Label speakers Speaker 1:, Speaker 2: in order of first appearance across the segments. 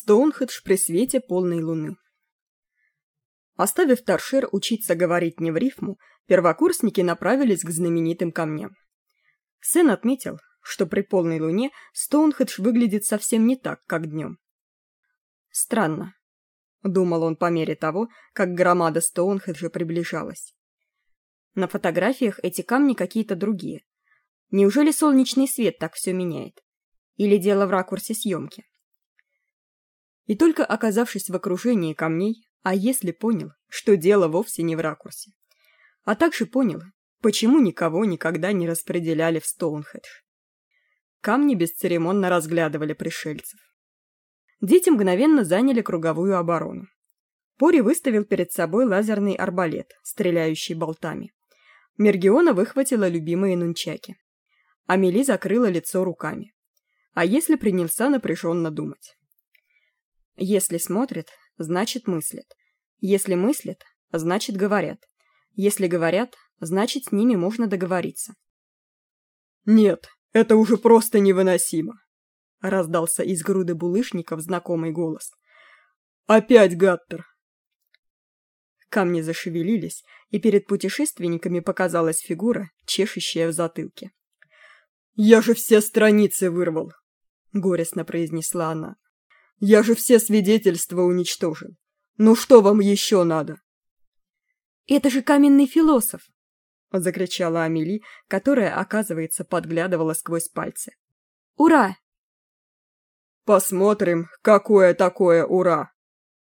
Speaker 1: Стоунхедж при свете полной луны. Оставив торшер учиться говорить не в рифму, первокурсники направились к знаменитым камням. Сэн отметил, что при полной луне Стоунхедж выглядит совсем не так, как днем. Странно, думал он по мере того, как громада Стоунхеджа приближалась. На фотографиях эти камни какие-то другие. Неужели солнечный свет так все меняет? Или дело в ракурсе съемки? И только оказавшись в окружении камней, а если понял, что дело вовсе не в ракурсе, а также понял, почему никого никогда не распределяли в Стоунхедж. Камни бесцеремонно разглядывали пришельцев. Дети мгновенно заняли круговую оборону. Пори выставил перед собой лазерный арбалет, стреляющий болтами. Мергиона выхватила любимые нунчаки. Амели закрыла лицо руками. А если принялся напряженно думать? Если смотрят, значит мыслят. Если мыслят, значит говорят. Если говорят, значит с ними можно договориться.
Speaker 2: «Нет, это уже просто невыносимо!» — раздался из груды булышников знакомый голос. «Опять Гаттер!»
Speaker 1: Камни зашевелились, и перед путешественниками показалась фигура, чешущая в затылке.
Speaker 2: «Я же все страницы вырвал!» — горестно произнесла она. Я же все свидетельства уничтожил. Ну что вам еще надо?
Speaker 1: Это же каменный философ! Закричала Амели, которая, оказывается, подглядывала сквозь пальцы. Ура!
Speaker 2: Посмотрим, какое такое ура!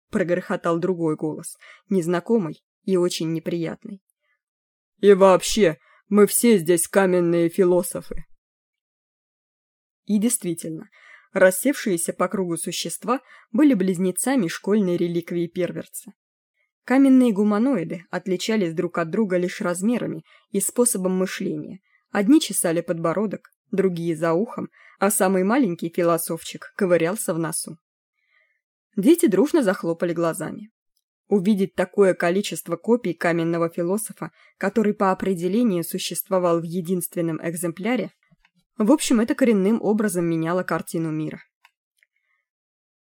Speaker 2: Прогрохотал другой голос, незнакомый и очень неприятный. И вообще, мы все здесь каменные философы. И действительно, Рассевшиеся по кругу существа были близнецами школьной реликвии перверца. Каменные гуманоиды отличались друг от друга лишь размерами и способом мышления. Одни чесали подбородок, другие за ухом, а самый маленький философчик ковырялся в носу. Дети дружно захлопали глазами. Увидеть такое количество копий каменного философа, который по определению существовал в единственном экземпляре, в общем, это коренным образом меняло картину мира.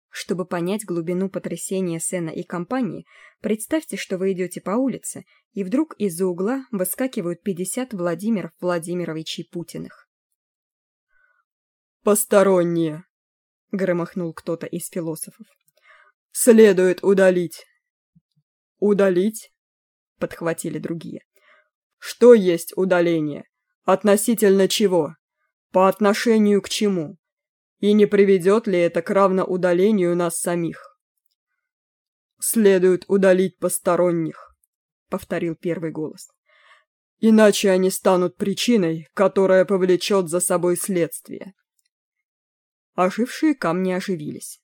Speaker 2: Чтобы понять глубину потрясения Сена и компании, представьте, что вы идете по улице, и вдруг из-за угла выскакивают 50 Владимиров Владимировичей Путиных. «Посторонние!» — громыхнул кто-то из философов. «Следует удалить!» «Удалить?» — подхватили другие. «Что есть удаление? Относительно чего?» По отношению к чему? И не приведет ли это к равноудалению нас самих? Следует удалить посторонних, повторил первый голос. Иначе они станут причиной, которая повлечет за собой следствие. Ожившие камни оживились.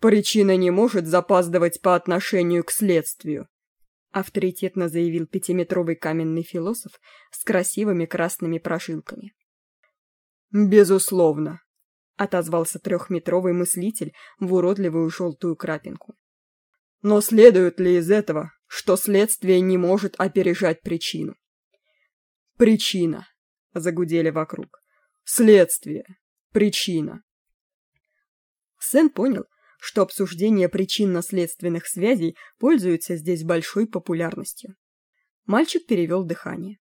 Speaker 2: Причина не может запаздывать по отношению к следствию, авторитетно заявил пятиметровый каменный философ с красивыми красными прожилками. «Безусловно», — отозвался трехметровый мыслитель в уродливую желтую крапинку. «Но следует ли из этого, что следствие не может опережать причину?» «Причина», — загудели вокруг. «Следствие. Причина». Сэн понял, что обсуждение причинно-следственных связей пользуется здесь большой популярностью. Мальчик перевел дыхание.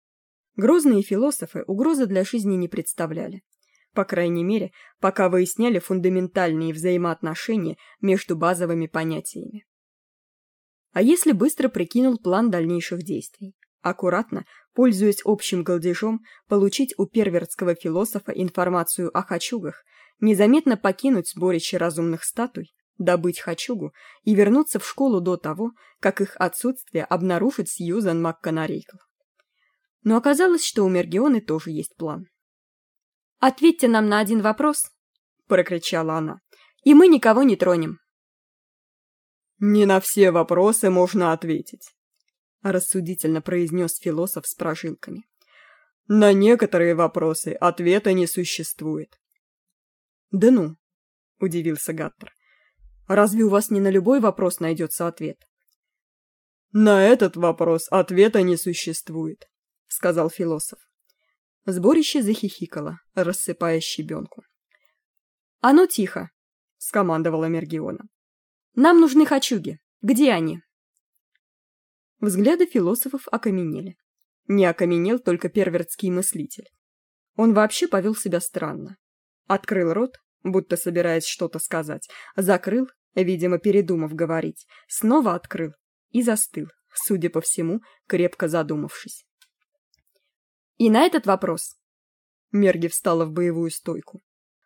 Speaker 2: Грозные философы угрозы для жизни не представляли по крайней мере, пока выясняли фундаментальные взаимоотношения между базовыми понятиями. А если быстро прикинул план дальнейших действий? Аккуратно, пользуясь общим голдежом, получить у первертского философа информацию о хачугах, незаметно покинуть сборище разумных статуй, добыть хачугу и вернуться в школу до того, как их отсутствие обнаружит Сьюзан МакКонарейкл. Но оказалось, что у Мергионы тоже есть план. «Ответьте нам на один вопрос», — прокричала она, — «и мы никого не тронем». «Не на все вопросы можно ответить», — рассудительно произнес философ с прожилками. «На некоторые вопросы ответа не существует». «Да ну», — удивился Гаттер, — «разве у вас не на любой вопрос найдется ответ?» «На этот вопрос ответа не существует», — сказал философ. Сборище захихикало, рассыпая щебенку. «А ну тихо!»
Speaker 1: — скомандовала Мергиона.
Speaker 2: «Нам нужны хачуги. Где они?»
Speaker 1: Взгляды философов окаменели. Не окаменел только первертский мыслитель. Он вообще повел себя странно. Открыл рот, будто собираясь что-то сказать, закрыл, видимо, передумав говорить, снова открыл и застыл, судя по всему, крепко задумавшись.
Speaker 2: И на этот вопрос
Speaker 1: Мерги встала в боевую стойку.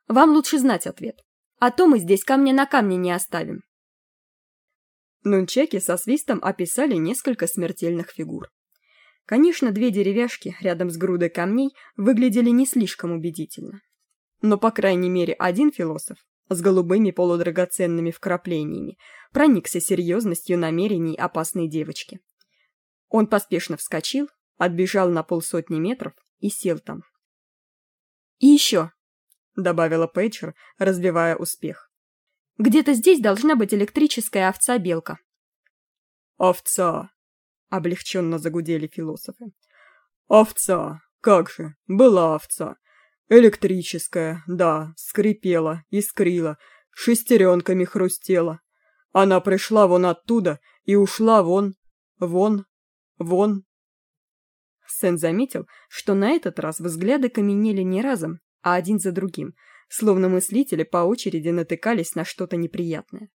Speaker 2: Вам лучше знать ответ. А то мы здесь камня на камне не оставим.
Speaker 1: Нунчаки со свистом описали несколько смертельных фигур. Конечно, две деревяшки рядом с грудой камней выглядели не слишком убедительно. Но, по крайней мере, один философ с голубыми полудрагоценными вкраплениями проникся серьезностью намерений опасной девочки. Он поспешно вскочил, отбежал на полсотни метров и сел там.
Speaker 2: «И еще», —
Speaker 1: добавила Пейджер, развивая успех.
Speaker 2: «Где-то здесь должна быть электрическая овца-белка».
Speaker 1: «Овца!» — облегченно загудели философы. «Овца! Как же! Была овца! Электрическая, да, скрипела, искрила, шестеренками хрустела. Она пришла вон оттуда и ушла вон, вон, вон,
Speaker 2: Сэн заметил, что на этот раз взгляды каменели не разом, а один за другим, словно мыслители по очереди натыкались на что-то неприятное.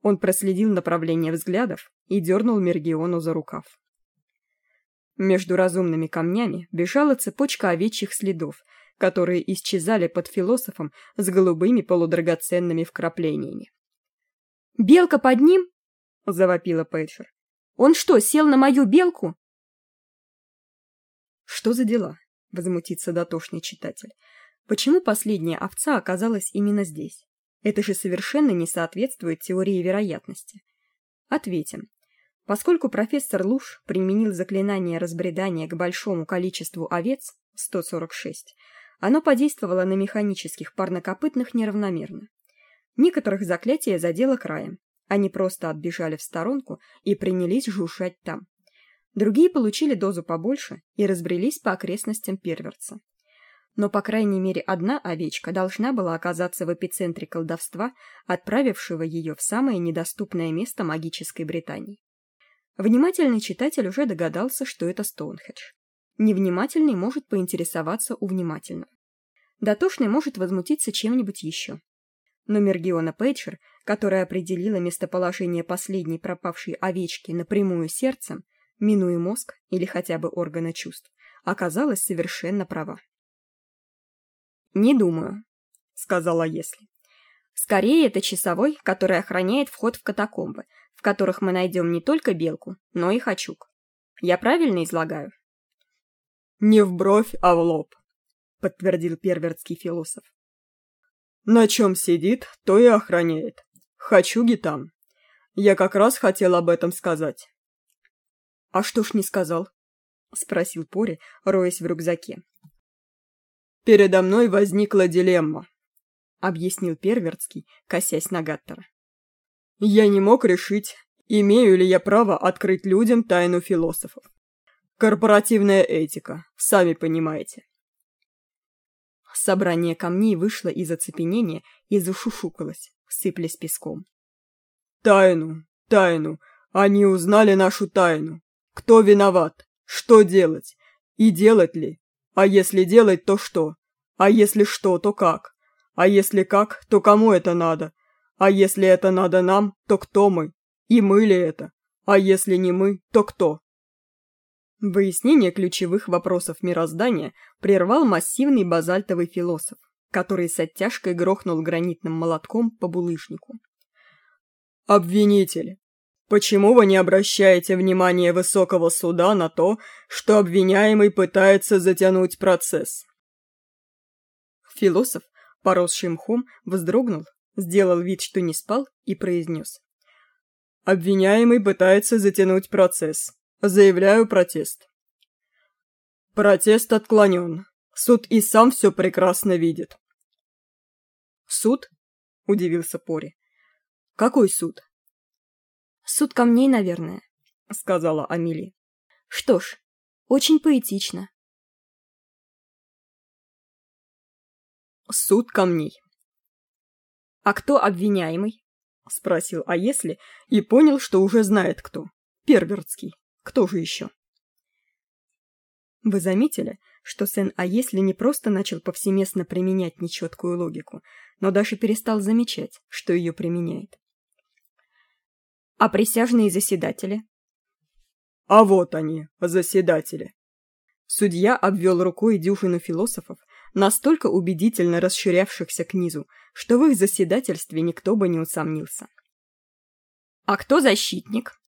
Speaker 2: Он проследил направление взглядов и дернул Мергиону за рукав. Между разумными камнями бежала цепочка овечьих следов, которые исчезали под философом с голубыми полудрагоценными вкраплениями. «Белка под ним?» — завопила Пэтчер. «Он что, сел на мою белку?»
Speaker 1: Что за дела? Возмутится дотошный читатель. Почему последняя овца оказалась именно здесь? Это же совершенно не соответствует теории вероятности. Ответим. Поскольку профессор Луш применил заклинание разбредания к большому количеству овец, 146, оно подействовало на механических парнокопытных неравномерно. Некоторых заклятие задело краем. Они просто отбежали в сторонку и принялись жужжать там. Другие получили дозу побольше и разбрелись по окрестностям перверца. Но, по крайней мере, одна овечка должна была оказаться в эпицентре колдовства, отправившего ее в самое недоступное место магической Британии. Внимательный читатель уже догадался, что это Стоунхедж. Невнимательный может поинтересоваться у внимательного. Дотошный может возмутиться чем-нибудь еще. Но Мергиона Пейджер, которая определила местоположение последней пропавшей овечки напрямую сердцем, минуя мозг или хотя бы органы чувств, оказалась совершенно права. «Не думаю», — сказала Если. «Скорее, это часовой, который охраняет вход в катакомбы, в которых мы найдем не только белку, но и хачук. Я правильно излагаю?» «Не в бровь, а в лоб», — подтвердил первертский философ. «На чем сидит, то и охраняет. Хачуги там. Я как раз хотел об этом сказать. «А что ж не сказал?» — спросил Пори, роясь в рюкзаке. «Передо мной возникла дилемма», — объяснил Первертский, косясь на Гаттера. «Я не мог решить, имею ли я право открыть людям тайну философов. Корпоративная этика, сами понимаете». Собрание камней вышло из оцепенения и зашушукалось, сыплясь песком. «Тайну, тайну, они узнали нашу тайну. Кто виноват? Что делать? И делать ли? А если делать, то что? А если что, то как? А если как, то кому это надо? А если это надо нам, то кто мы? И мы ли это? А если не мы, то кто? Выяснение ключевых вопросов мироздания прервал массивный базальтовый философ, который с оттяжкой грохнул гранитным молотком по булыжнику. «Обвинитель, Почему вы не обращаете внимания высокого суда на то, что обвиняемый пытается затянуть процесс? Философ, поросший мхом, вздрогнул, сделал вид, что не спал, и произнес. Обвиняемый пытается затянуть процесс. Заявляю протест. Протест отклонен. Суд и сам все прекрасно видит. Суд? Удивился Пори. Какой суд?
Speaker 2: Суд камней, наверное, сказала Амели. Что ж, очень поэтично.
Speaker 1: Суд камней. а кто обвиняемый
Speaker 2: спросил а если и понял что уже знает кто первертский кто же еще вы заметили что сын а если не просто начал повсеместно применять нечеткую логику но даже перестал замечать что ее применяет
Speaker 1: а присяжные заседатели?
Speaker 2: А вот они заседатели. Судья обвел рукой дюжину философов настолько убедительно расширявшихся к низу что в их заседательстве никто бы не усомнился.
Speaker 1: А кто защитник?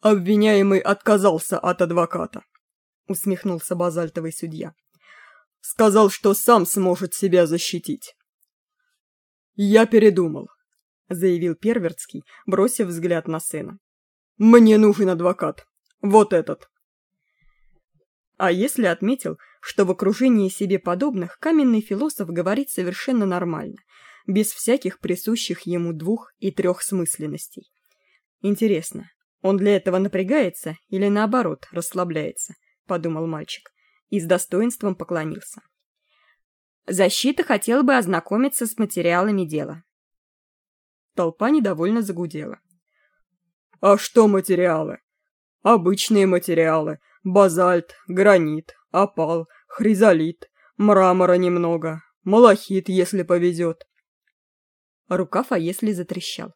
Speaker 2: Обвиняемый отказался от адвоката усмехнулся базальтовый судья. Сказал что сам сможет себя защитить. Я передумал заявил первертский бросив взгляд на сына. Мне нужен адвокат. Вот этот а если отметил что в окружении себе подобных каменный философ говорит совершенно нормально без всяких присущих ему двух и трех смысленностей интересно он для этого напрягается или наоборот расслабляется подумал мальчик и с достоинством поклонился.
Speaker 1: Защита хотела бы ознакомиться с материалами дела
Speaker 2: толпа недовольно загудела. А что материалы? Обычные материалы. Базальт гранит опал хризолит мрамора немного малахит если повезет
Speaker 1: рукав если затрещал.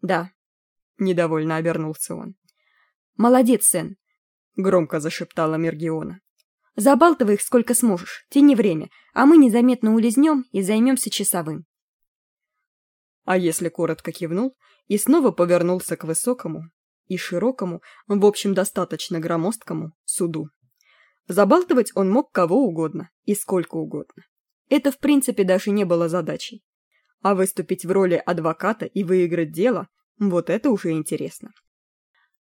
Speaker 1: Да
Speaker 2: недовольно обернулся он.
Speaker 1: Молодец сын
Speaker 2: громко зашептала мергиона.
Speaker 1: Забалтывай их сколько сможешь. Тяни время а мы незаметно улизнем и займемся часовым
Speaker 2: а если коротко кивнул и снова повернулся к высокому и широкому в общем достаточно громоздкому суду. Забалтывать он мог кого угодно и сколько угодно. Это в принципе даже не было задачей. А выступить в роли адвоката и выиграть дело вот это уже интересно.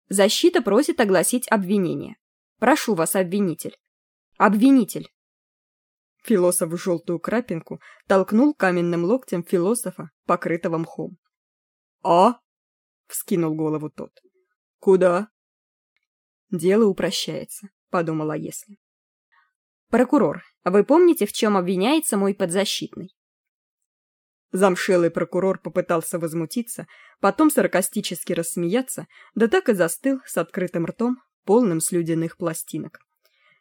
Speaker 1: Защита просит огласить обвинение. Прошу вас обвинитель. Обвинитель
Speaker 2: философ в желтую крапинку толкнул каменным локтем философа покрытого мхом. А вскинул голову тот. Куда? Дело упрощается подумала если.
Speaker 1: Прокурор вы помните в чем обвиняется мой подзащитный?
Speaker 2: Замшелый прокурор попытался возмутиться потом саркастически рассмеяться да так и застыл с открытым ртом полным слюдяных пластинок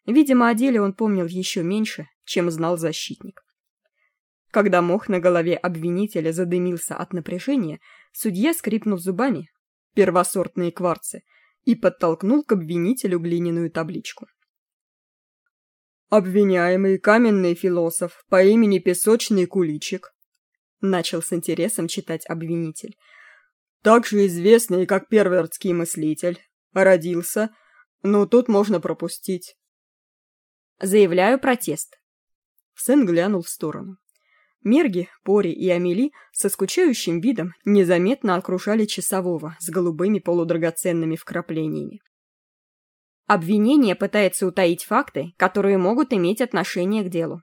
Speaker 2: видимо о деле он помнил еще меньше чем знал защитник. Когда мох на голове обвинителя задымился от напряжения судья скрипнул зубами первосортные кварцы и подтолкнул к обвинителю глиняную табличку. Обвиняемый каменный философ по имени песочный куличик начал с интересом читать обвинитель. Также известный как первертский мыслитель. Родился. Но тут можно пропустить
Speaker 1: заявляю протест.
Speaker 2: Сын глянул в сторону. Мерги пори и амели со скучающим видом незаметно окружали часового с голубыми полудрагоценными вкраплениями.
Speaker 1: Обвинение пытается утаить факты которые могут иметь отношение к делу.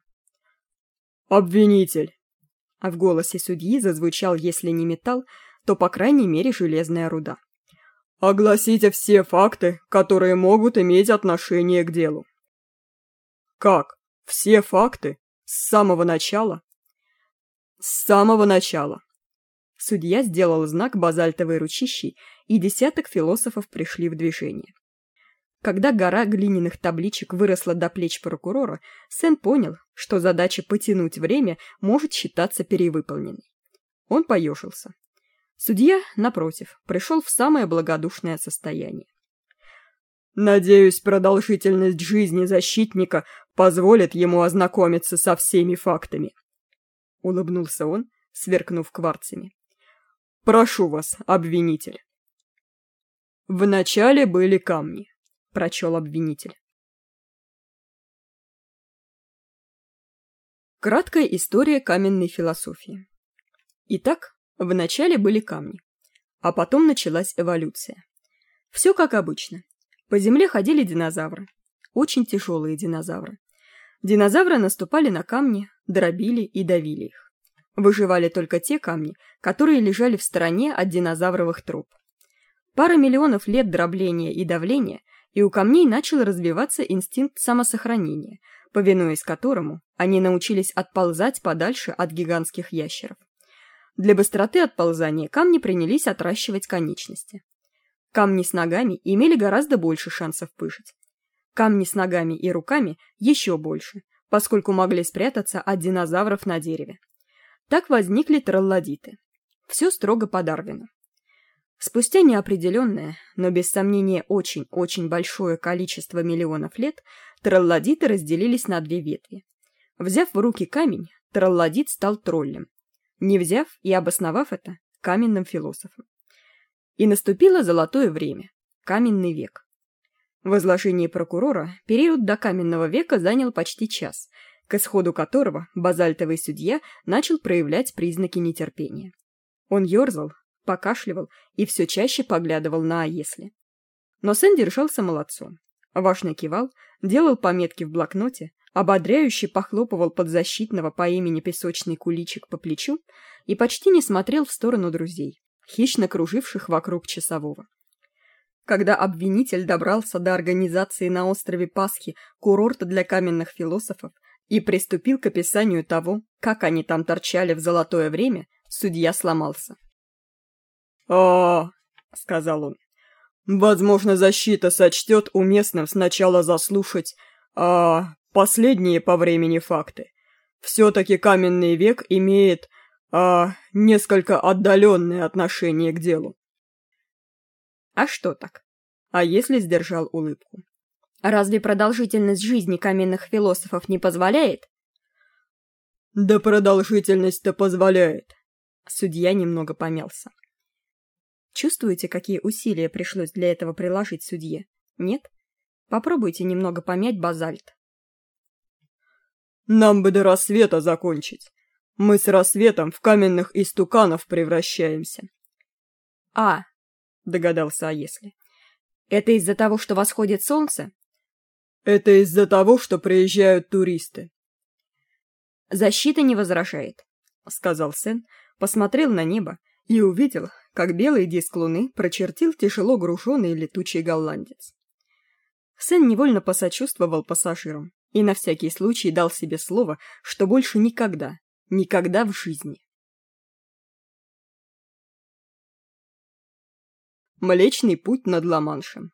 Speaker 2: Обвинитель! А в голосе судьи зазвучал если не металл то по крайней мере железная руда. Огласите все факты которые могут иметь отношение к делу как? Все факты? С самого начала? С самого начала. Судья сделал знак базальтовой ручищей и десяток философов пришли в движение. Когда гора глиняных табличек выросла до плеч прокурора сэн понял что задача потянуть время может считаться перевыполненной. Он поежился судья напротив пришел в самое благодушное состояние. Надеюсь продолжительность жизни защитника позволит ему ознакомиться со всеми фактами. Улыбнулся он сверкнув кварцами. Прошу вас обвинитель. Вначале были камни прочел обвинитель. Краткая история каменной философии. Итак вначале были камни а потом началась эволюция. Все как обычно. По земле ходили динозавры очень тяжелые динозавры динозавры наступали на камни дробили и давили их. Выживали только те камни, которые лежали в стороне от динозавровых троп. Пара миллионов лет дробления и давления, и у камней начал развиваться инстинкт самосохранения, повинуясь которому они научились отползать подальше от гигантских ящеров.
Speaker 1: Для быстроты отползания камни принялись отращивать конечности. Камни с ногами имели гораздо больше шансов выжить. Камни с ногами и руками еще больше, поскольку могли спрятаться от динозавров на дереве. Так возникли троллодиты. Все строго по Дарвину. Спустя неопределенное, но без сомнения очень-очень большое количество миллионов лет, троллодиты разделились на две ветви. Взяв в руки камень, троллодит стал троллем. Не взяв и обосновав это, каменным философом. И наступило золотое время, каменный век. В изложении прокурора период до каменного века занял почти час, к исходу которого базальтовый судья начал проявлять признаки нетерпения. Он ерзал, покашливал и все чаще поглядывал на «а если». Но Сэн держался молодцом. Важно кивал, делал пометки в блокноте, ободряюще похлопывал подзащитного по имени Песочный Куличик по плечу и почти не смотрел в сторону друзей, хищно круживших вокруг часового. Когда обвинитель добрался до организации на острове Пасхи курорта для каменных философов и приступил к описанию того, как они там торчали в золотое время, судья сломался.
Speaker 2: «А, — сказал он, — возможно, защита сочтет уместным сначала заслушать, а, последние по времени факты. Все-таки каменный век имеет, а, несколько отдаленное отношение к делу.
Speaker 1: А что так? А если сдержал улыбку? Разве продолжительность жизни каменных философов не позволяет?
Speaker 2: Да продолжительность-то позволяет.
Speaker 1: Судья немного помялся. Чувствуете, какие усилия пришлось для этого приложить судье? Нет? Попробуйте немного помять базальт.
Speaker 2: Нам бы до рассвета закончить. Мы с рассветом в каменных истуканов превращаемся.
Speaker 1: А, догадался, а если? Это из-за того, что восходит солнце?
Speaker 2: Это из-за того, что приезжают туристы.
Speaker 1: Защита не возражает, сказал Сен, посмотрел на небо и увидел, как белый диск луны прочертил тяжело груженный летучий голландец. Сэн невольно посочувствовал пассажирам и на всякий случай дал себе слово, что больше никогда, никогда в жизни.
Speaker 2: Млечный путь над Ла-Маншем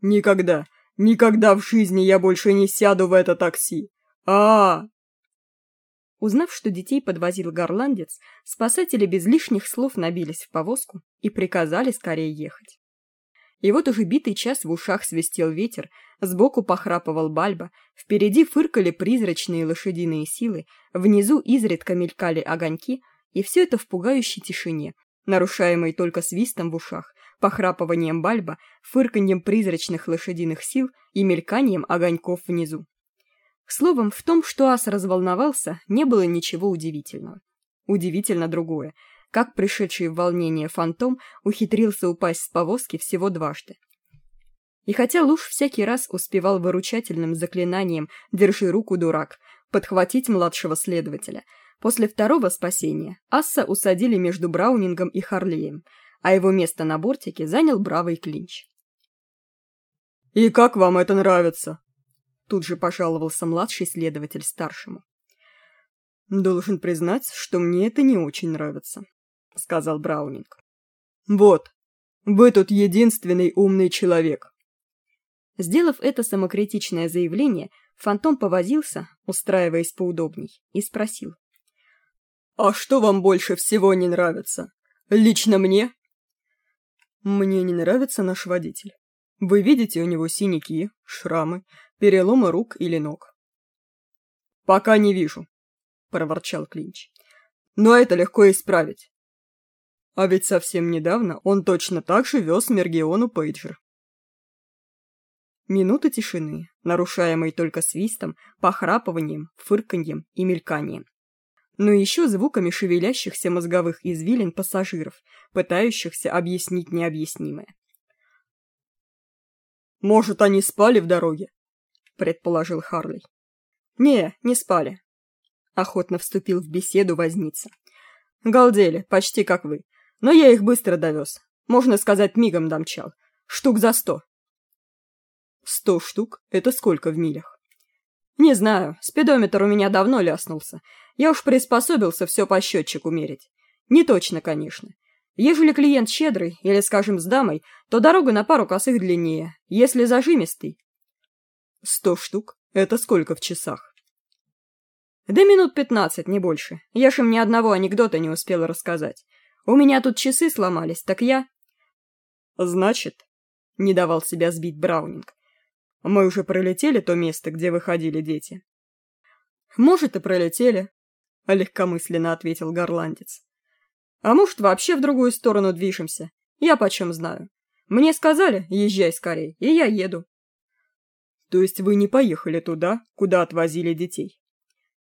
Speaker 2: Никогда, никогда в жизни я больше не сяду в это такси. А, -а, -а
Speaker 1: Узнав, что детей подвозил горландец, спасатели без лишних слов набились в повозку и приказали скорее ехать. И вот уже битый час в ушах свистел ветер, сбоку похрапывал бальба, впереди фыркали призрачные лошадиные силы, внизу изредка мелькали огоньки, и все это в пугающей тишине, нарушаемой только свистом в ушах, похрапыванием бальба, фырканьем призрачных лошадиных сил и мельканием огоньков внизу. Словом, в том, что ас разволновался, не было ничего удивительного. Удивительно другое, как пришедший в волнение фантом ухитрился упасть с повозки всего дважды. И хотя Луж всякий раз успевал выручательным заклинанием «Держи руку, дурак!» подхватить младшего следователя, после второго спасения Асса усадили между Браунингом и Харлеем, а его место на бортике занял бравый Клинч.
Speaker 2: «И как вам это нравится?»
Speaker 1: Тут же пожаловался младший следователь старшему.
Speaker 2: «Должен признать, что мне это не очень нравится», — сказал Браунинг. «Вот, вы тут единственный умный человек».
Speaker 1: Сделав это самокритичное заявление, Фантом повозился, устраиваясь поудобней, и спросил.
Speaker 2: «А что вам больше всего не нравится? Лично мне?» «Мне не нравится наш водитель. Вы видите у него синяки, шрамы, переломы рук или ног. «Пока не вижу», — проворчал Клинч. «Но это легко исправить. А ведь совсем недавно он точно так же вез Мергиону пейджер».
Speaker 1: Минута тишины, нарушаемой только свистом, похрапыванием, фырканьем и мельканием. Но еще звуками шевелящихся мозговых извилин пассажиров, пытающихся объяснить необъяснимое.
Speaker 2: «Может, они спали в дороге?»
Speaker 1: предположил Харлей. «Не, не спали», — охотно вступил в беседу возница. «Галдели, почти как вы. Но я их быстро довез. Можно сказать, мигом домчал. Штук за сто».
Speaker 2: «Сто штук — это сколько в милях?»
Speaker 1: Не знаю, спидометр у меня давно ляснулся. Я уж приспособился все по счетчику мерить. Не точно, конечно. Ежели клиент щедрый, или, скажем, с дамой, то дорога на пару косых длиннее. Если зажимистый...
Speaker 2: Сто штук? Это сколько в часах?
Speaker 1: Да минут пятнадцать, не больше. Я ж им ни одного анекдота не успела рассказать. У меня тут часы сломались, так я...
Speaker 2: Значит, не давал себя сбить Браунинг. Мы уже пролетели то место, где выходили дети.
Speaker 1: Может, и пролетели, легкомысленно ответил горландец. А может, вообще в другую сторону движемся. Я почем знаю. Мне сказали, езжай скорей, и я еду.
Speaker 2: То есть вы не поехали туда, куда отвозили детей?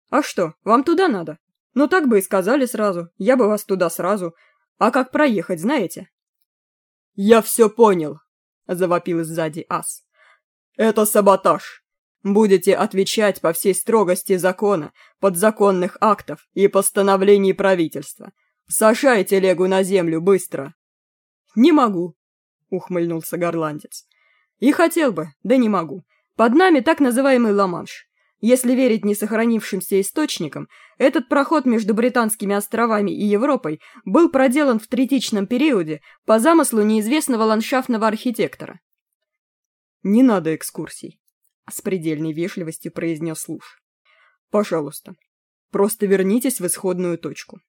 Speaker 1: А что, вам туда надо? Ну так бы и сказали сразу, я бы вас туда сразу. А как проехать, знаете?
Speaker 2: Я все понял, завопил сзади ас. Это саботаж. Будете отвечать по всей строгости закона, подзаконных актов и постановлений правительства. Сажай телегу на землю быстро.
Speaker 1: Не могу, ухмыльнулся горландец. И хотел бы, да не могу. Под нами так называемый Ла-Манш. Если верить несохранившимся источникам, этот проход между Британскими островами и Европой был проделан в третичном периоде по замыслу неизвестного ландшафтного архитектора.
Speaker 2: «Не надо экскурсий», — с предельной вежливостью произнес Луж. «Пожалуйста, просто вернитесь в исходную точку».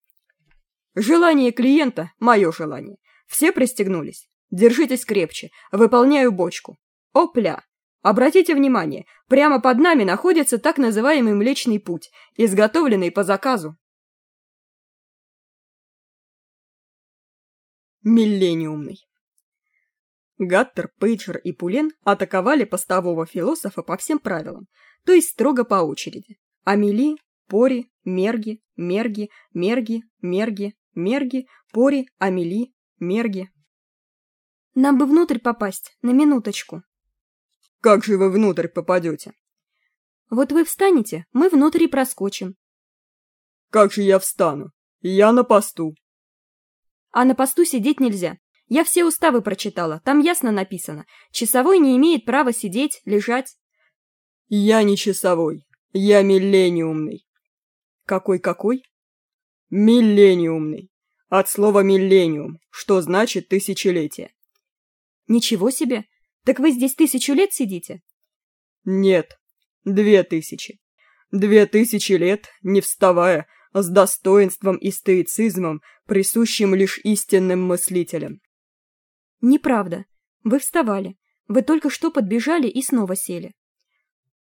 Speaker 1: «Желание клиента — мое желание. Все пристегнулись. Держитесь крепче. Выполняю бочку. Опля!» Обратите внимание, прямо под нами находится так называемый Млечный Путь, изготовленный по заказу.
Speaker 2: Миллениумный. Гаттер, Пейджер и Пулен атаковали постового философа по всем правилам, то есть строго по очереди. Амели, Пори, Мерги, Мерги, Мерги, Мерги, Мерги, Пори, Амели, Мерги.
Speaker 3: «Нам бы внутрь попасть, на минуточку»,
Speaker 2: как же вы внутрь попадете?
Speaker 3: Вот вы встанете, мы внутрь и проскочим.
Speaker 2: Как же я встану? Я на посту.
Speaker 3: А на посту сидеть нельзя. Я все уставы прочитала, там ясно написано. Часовой не имеет права сидеть, лежать.
Speaker 2: Я не часовой, я миллениумный.
Speaker 1: Какой-какой?
Speaker 2: Миллениумный. От слова «миллениум», что значит «тысячелетие».
Speaker 3: Ничего себе! Так вы здесь тысячу лет сидите?
Speaker 2: Нет, две тысячи. Две тысячи лет, не вставая, с достоинством и стоицизмом, присущим лишь истинным мыслителям.
Speaker 3: Неправда. Вы вставали. Вы только что подбежали и снова сели.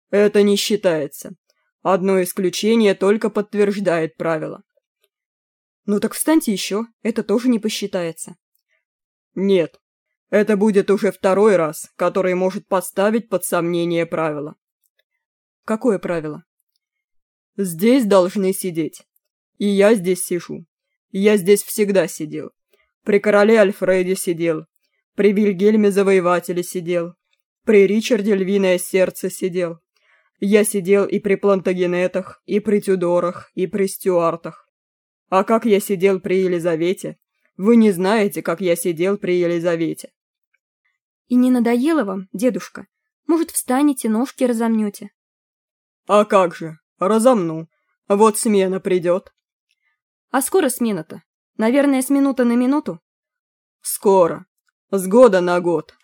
Speaker 2: Это не считается. Одно исключение только подтверждает правило.
Speaker 1: Ну так встаньте еще, это тоже не посчитается.
Speaker 2: Нет, это будет уже второй раз, который может поставить под сомнение правило.
Speaker 1: Какое правило?
Speaker 2: Здесь должны сидеть. И я здесь сижу. Я здесь всегда сидел. При короле Альфреде сидел. При Вильгельме Завоевателе сидел. При Ричарде Львиное Сердце сидел. Я сидел и при Плантагенетах, и при Тюдорах, и при Стюартах. А как я сидел при Елизавете? Вы не знаете, как я сидел при Елизавете.
Speaker 3: И не надоело вам, дедушка? Может, встанете, ножки разомнете?
Speaker 2: А как же, разомну. Вот смена придет.
Speaker 3: А скоро смена-то? Наверное, с минуты на минуту?
Speaker 2: Скоро. С года на год.